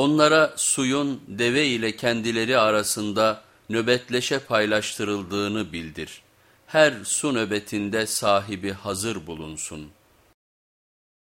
Onlara suyun deve ile kendileri arasında nöbetleşe paylaştırıldığını bildir. Her su nöbetinde sahibi hazır bulunsun.''